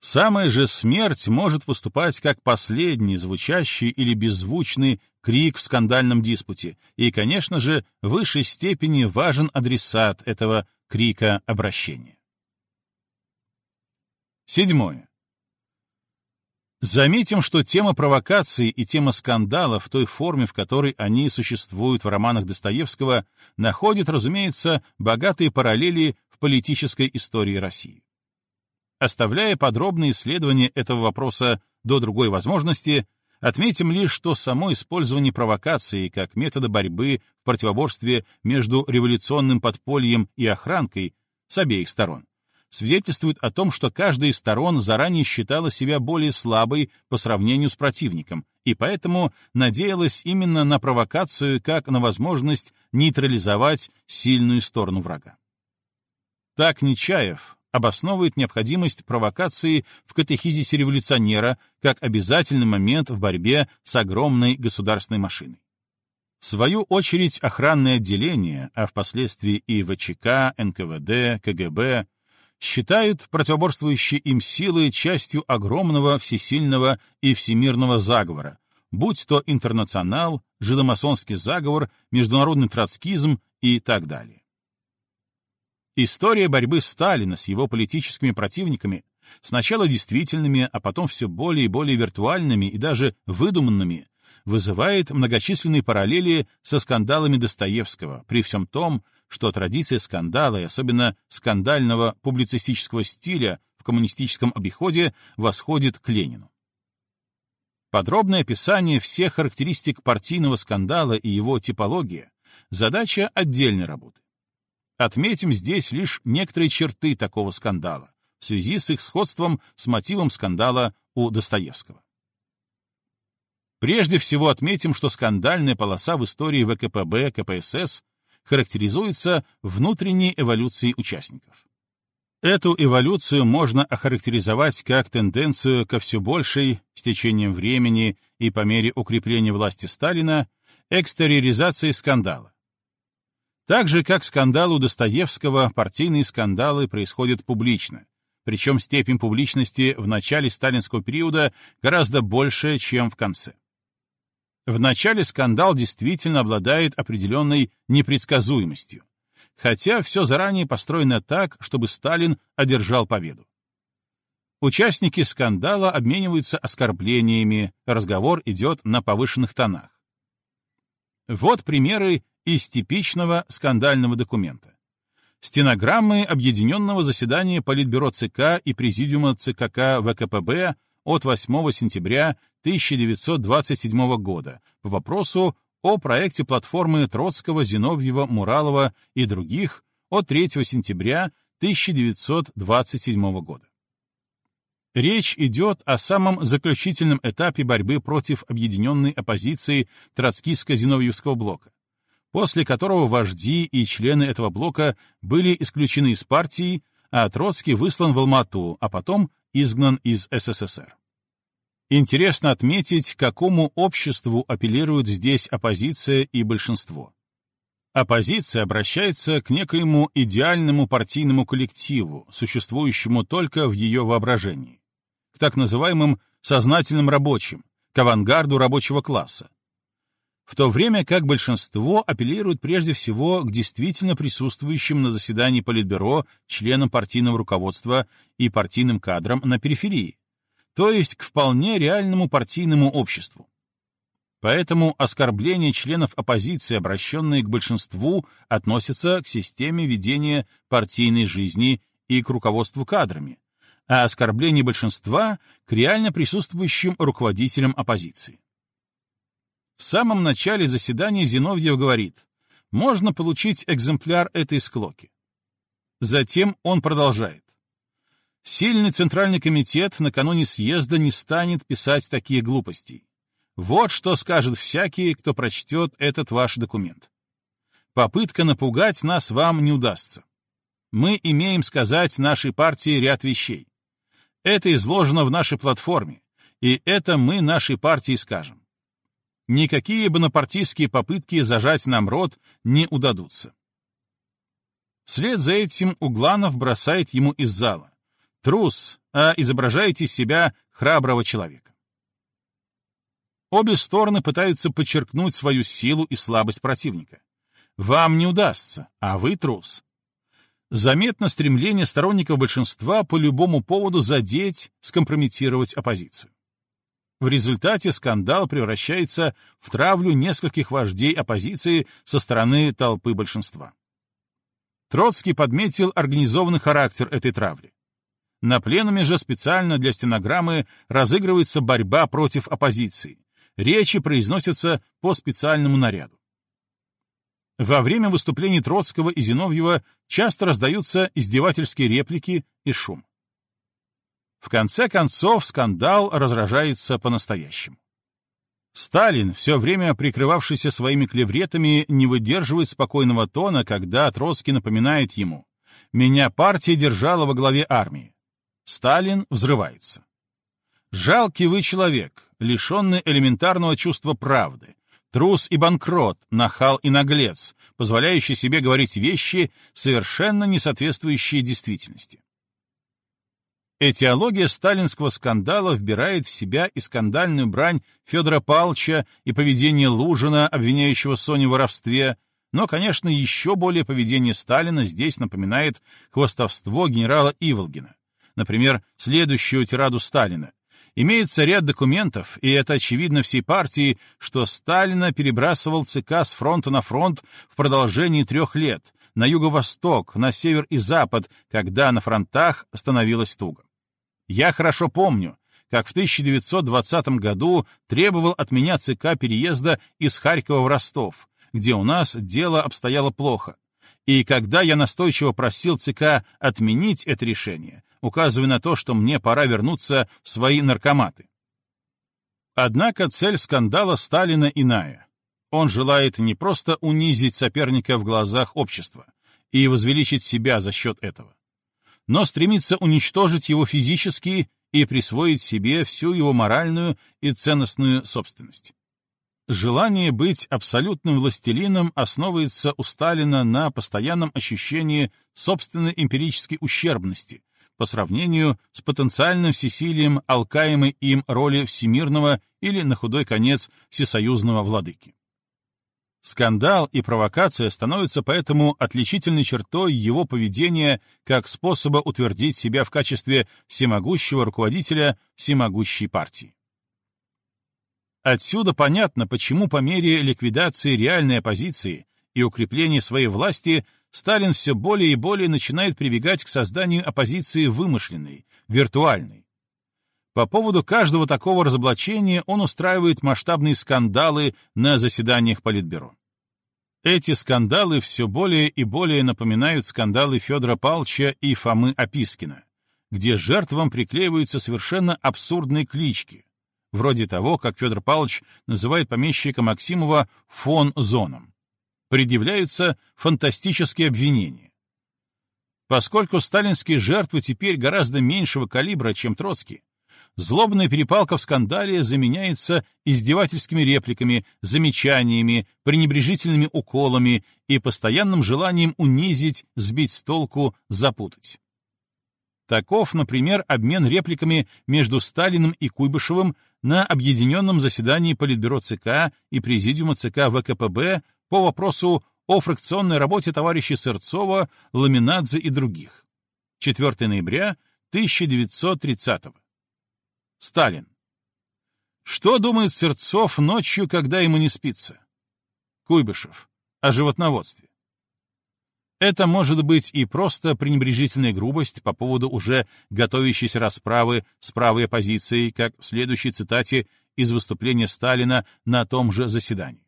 Самая же смерть может выступать как последний, звучащий или беззвучный крик в скандальном диспуте, и, конечно же, в высшей степени важен адресат этого крика обращения. Седьмое. Заметим, что тема провокации и тема скандала в той форме, в которой они существуют в романах Достоевского, находят, разумеется, богатые параллели в политической истории России. Оставляя подробные исследования этого вопроса до другой возможности, отметим лишь, что само использование провокации как метода борьбы в противоборстве между революционным подпольем и охранкой с обеих сторон свидетельствует о том, что каждая из сторон заранее считала себя более слабой по сравнению с противником, и поэтому надеялась именно на провокацию как на возможность нейтрализовать сильную сторону врага. Так Нечаев, обосновывает необходимость провокации в катехизисе революционера как обязательный момент в борьбе с огромной государственной машиной. В свою очередь, охранное отделение, а впоследствии и ВЧК, НКВД, КГБ, считают противоборствующие им силы частью огромного всесильного и всемирного заговора, будь то интернационал, жидомасонский заговор, международный троцкизм и так далее. История борьбы Сталина с его политическими противниками, сначала действительными, а потом все более и более виртуальными и даже выдуманными, вызывает многочисленные параллели со скандалами Достоевского, при всем том, что традиция скандала и особенно скандального публицистического стиля в коммунистическом обиходе восходит к Ленину. Подробное описание всех характеристик партийного скандала и его типология — задача отдельной работы. Отметим здесь лишь некоторые черты такого скандала в связи с их сходством с мотивом скандала у Достоевского. Прежде всего отметим, что скандальная полоса в истории ВКПБ, КПСС характеризуется внутренней эволюцией участников. Эту эволюцию можно охарактеризовать как тенденцию ко все большей, с течением времени и по мере укрепления власти Сталина, экстерьоризации скандала, так же, как скандал у Достоевского, партийные скандалы происходят публично, причем степень публичности в начале сталинского периода гораздо большая, чем в конце. В начале скандал действительно обладает определенной непредсказуемостью, хотя все заранее построено так, чтобы Сталин одержал победу. Участники скандала обмениваются оскорблениями, разговор идет на повышенных тонах. Вот примеры из типичного скандального документа. Стенограммы объединенного заседания Политбюро ЦК и Президиума ЦКК ВКПБ от 8 сентября 1927 года по вопросу о проекте платформы Троцкого, Зиновьева, Муралова и других от 3 сентября 1927 года. Речь идет о самом заключительном этапе борьбы против объединенной оппозиции Троцкистско-Зиновьевского блока, после которого вожди и члены этого блока были исключены из партии, а Троцкий выслан в Алмату, а потом изгнан из СССР. Интересно отметить, какому обществу апеллируют здесь оппозиция и большинство. Оппозиция обращается к некоему идеальному партийному коллективу, существующему только в ее воображении, к так называемым сознательным рабочим, к авангарду рабочего класса, в то время как большинство апеллирует прежде всего к действительно присутствующим на заседании Политбюро членам партийного руководства и партийным кадрам на периферии, то есть к вполне реальному партийному обществу. Поэтому оскорбления членов оппозиции, обращенные к большинству, относятся к системе ведения партийной жизни и к руководству кадрами, а оскорбления большинства — к реально присутствующим руководителям оппозиции. В самом начале заседания Зиновьев говорит, можно получить экземпляр этой склоки. Затем он продолжает. Сильный Центральный комитет накануне съезда не станет писать такие глупости. Вот что скажет всякий, кто прочтет этот ваш документ. Попытка напугать нас вам не удастся. Мы имеем сказать нашей партии ряд вещей. Это изложено в нашей платформе, и это мы нашей партии скажем никакие бонапартийские попытки зажать нам рот не удадутся. Вслед за этим Угланов бросает ему из зала. Трус, а изображаете себя храброго человека. Обе стороны пытаются подчеркнуть свою силу и слабость противника. Вам не удастся, а вы трус. Заметно стремление сторонников большинства по любому поводу задеть, скомпрометировать оппозицию. В результате скандал превращается в травлю нескольких вождей оппозиции со стороны толпы большинства. Троцкий подметил организованный характер этой травли. На пленуме же специально для стенограммы разыгрывается борьба против оппозиции. Речи произносятся по специальному наряду. Во время выступлений Троцкого и Зиновьева часто раздаются издевательские реплики и шум. В конце концов, скандал разражается по-настоящему. Сталин, все время прикрывавшийся своими клевретами, не выдерживает спокойного тона, когда Троцкий напоминает ему «Меня партия держала во главе армии». Сталин взрывается. «Жалкий вы человек, лишенный элементарного чувства правды, трус и банкрот, нахал и наглец, позволяющий себе говорить вещи, совершенно не соответствующие действительности. Этиология сталинского скандала вбирает в себя и скандальную брань Федора Павловича, и поведение Лужина, обвиняющего Соню в воровстве, но, конечно, еще более поведение Сталина здесь напоминает хвостовство генерала Иволгина. Например, следующую тираду Сталина. Имеется ряд документов, и это очевидно всей партии, что Сталина перебрасывал ЦК с фронта на фронт в продолжении трех лет, на юго-восток, на север и запад, когда на фронтах становилось туго. Я хорошо помню, как в 1920 году требовал от меня ЦК переезда из Харькова в Ростов, где у нас дело обстояло плохо. И когда я настойчиво просил ЦК отменить это решение, указывая на то, что мне пора вернуться в свои наркоматы. Однако цель скандала Сталина иная. Он желает не просто унизить соперника в глазах общества и возвеличить себя за счет этого но стремится уничтожить его физически и присвоить себе всю его моральную и ценностную собственность. Желание быть абсолютным властелином основывается у Сталина на постоянном ощущении собственной эмпирической ущербности по сравнению с потенциальным всесилием алкаемой им роли всемирного или, на худой конец, всесоюзного владыки. Скандал и провокация становятся поэтому отличительной чертой его поведения как способа утвердить себя в качестве всемогущего руководителя всемогущей партии. Отсюда понятно, почему по мере ликвидации реальной оппозиции и укрепления своей власти Сталин все более и более начинает прибегать к созданию оппозиции вымышленной, виртуальной. По поводу каждого такого разоблачения он устраивает масштабные скандалы на заседаниях Политбюро. Эти скандалы все более и более напоминают скандалы Федора Павловича и Фомы Опискина, где жертвам приклеиваются совершенно абсурдные клички, вроде того, как Федор Павлович называет помещика Максимова фон Зоном. Предъявляются фантастические обвинения. Поскольку сталинские жертвы теперь гораздо меньшего калибра, чем Троцкий, Злобная перепалка в скандале заменяется издевательскими репликами, замечаниями, пренебрежительными уколами и постоянным желанием унизить, сбить с толку, запутать. Таков, например, обмен репликами между Сталиным и Куйбышевым на объединенном заседании Политбюро ЦК и Президиума ЦК ВКПБ по вопросу о фракционной работе товарищей Сырцова, Ламинадзе и других. 4 ноября 1930 -го. Сталин. Что думает Сырцов ночью, когда ему не спится? Куйбышев. О животноводстве. Это может быть и просто пренебрежительная грубость по поводу уже готовящейся расправы с правой оппозицией, как в следующей цитате из выступления Сталина на том же заседании.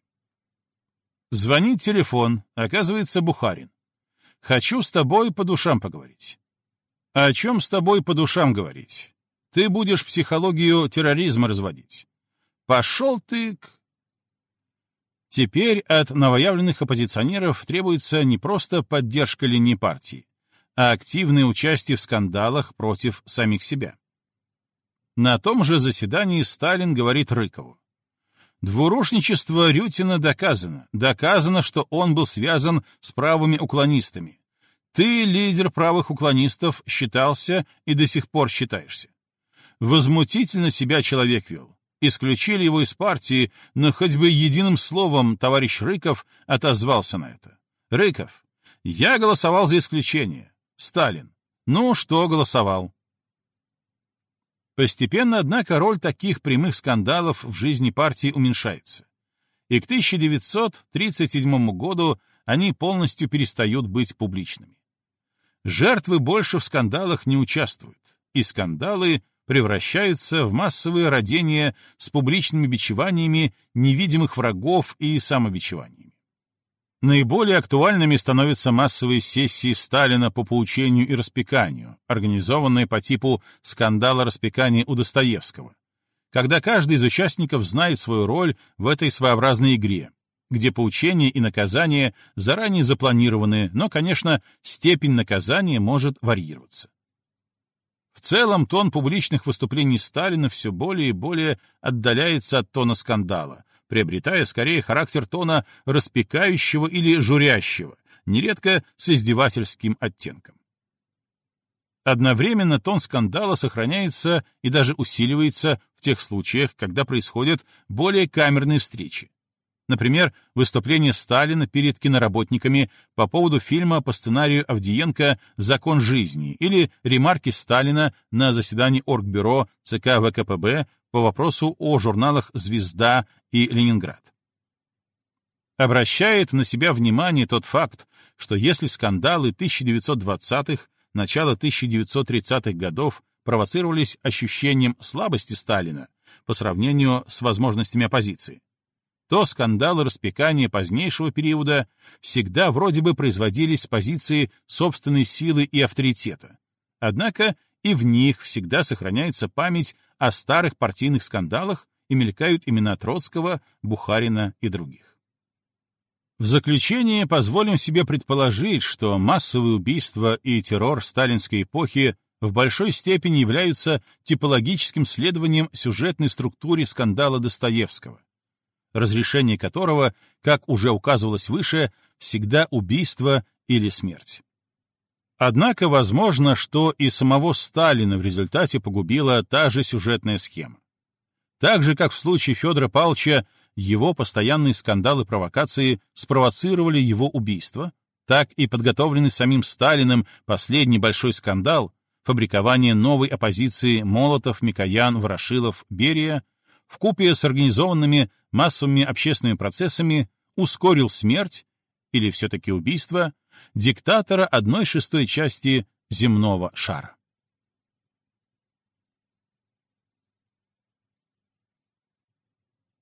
Звонит телефон, оказывается Бухарин. «Хочу с тобой по душам поговорить». «О чем с тобой по душам говорить? Ты будешь психологию терроризма разводить. Пошел ты к... Теперь от новоявленных оппозиционеров требуется не просто поддержка линии партии, а активное участие в скандалах против самих себя. На том же заседании Сталин говорит Рыкову. Двурушничество Рютина доказано. Доказано, что он был связан с правыми уклонистами. Ты, лидер правых уклонистов, считался и до сих пор считаешься. Возмутительно себя человек вел. Исключили его из партии, но хоть бы единым словом товарищ Рыков отозвался на это. Рыков, я голосовал за исключение. Сталин. Ну, что голосовал? Постепенно, однако, роль таких прямых скандалов в жизни партии уменьшается. И к 1937 году они полностью перестают быть публичными. Жертвы больше в скандалах не участвуют, и скандалы превращаются в массовые родения с публичными бичеваниями невидимых врагов и самобичеваниями. Наиболее актуальными становятся массовые сессии Сталина по поучению и распеканию, организованные по типу скандала распекания у Достоевского, когда каждый из участников знает свою роль в этой своеобразной игре, где поучение и наказание заранее запланированы, но, конечно, степень наказания может варьироваться. В целом, тон публичных выступлений Сталина все более и более отдаляется от тона скандала, приобретая скорее характер тона распекающего или журящего, нередко с издевательским оттенком. Одновременно тон скандала сохраняется и даже усиливается в тех случаях, когда происходят более камерные встречи, Например, выступление Сталина перед киноработниками по поводу фильма по сценарию Авдиенко «Закон жизни» или ремарки Сталина на заседании Оргбюро ЦК ВКПБ по вопросу о журналах «Звезда» и «Ленинград». Обращает на себя внимание тот факт, что если скандалы 1920-х, начала 1930-х годов провоцировались ощущением слабости Сталина по сравнению с возможностями оппозиции, то скандалы распекания позднейшего периода всегда вроде бы производились с позиции собственной силы и авторитета. Однако и в них всегда сохраняется память о старых партийных скандалах и мелькают имена Троцкого, Бухарина и других. В заключение позволим себе предположить, что массовые убийства и террор сталинской эпохи в большой степени являются типологическим следованием сюжетной структуре скандала Достоевского, разрешение которого, как уже указывалось выше, всегда убийство или смерть. Однако возможно, что и самого Сталина в результате погубила та же сюжетная схема. Так же, как в случае Федора Павловича, его постоянные скандалы провокации спровоцировали его убийство, так и подготовленный самим Сталиным последний большой скандал, фабрикование новой оппозиции Молотов, Микоян, Ворошилов, Берия, вкупе с организованными массовыми общественными процессами ускорил смерть, или все-таки убийство, диктатора одной шестой части земного шара.